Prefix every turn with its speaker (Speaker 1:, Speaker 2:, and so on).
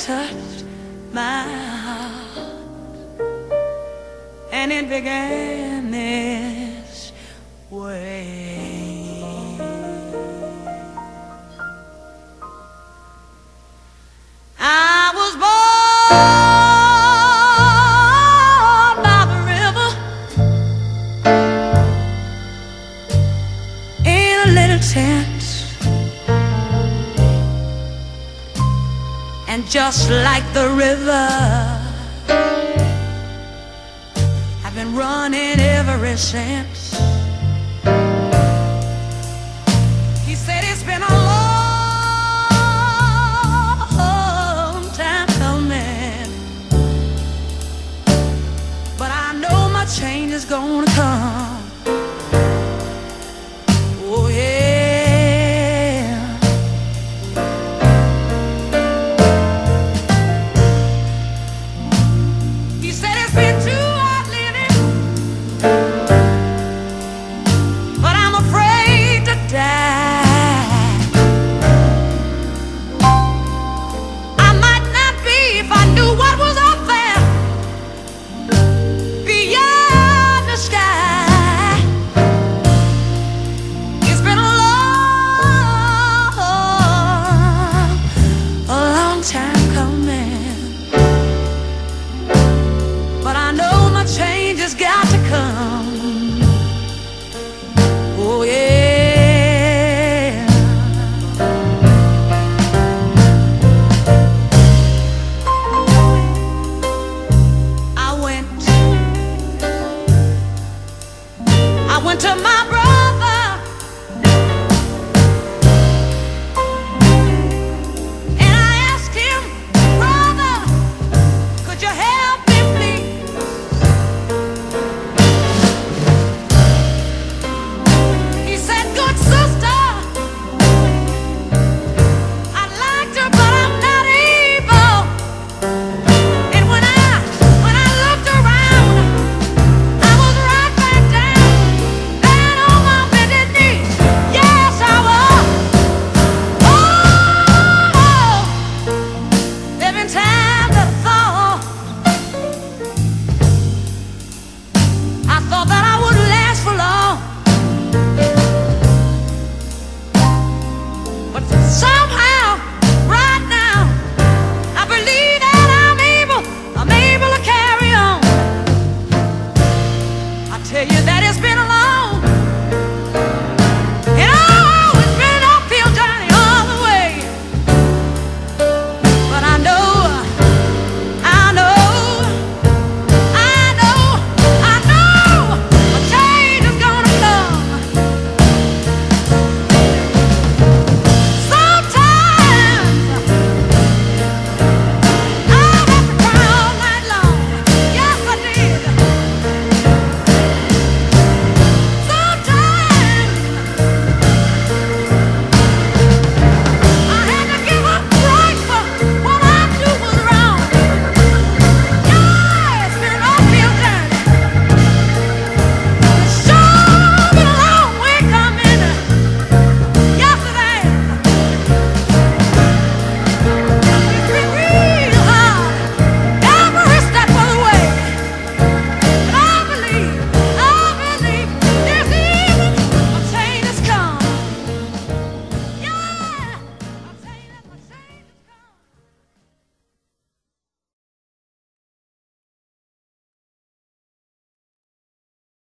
Speaker 1: touched my heart, and it began this way. And just like the river I've been running ever since. He said it's been a long time coming. But I know my change is gonna come.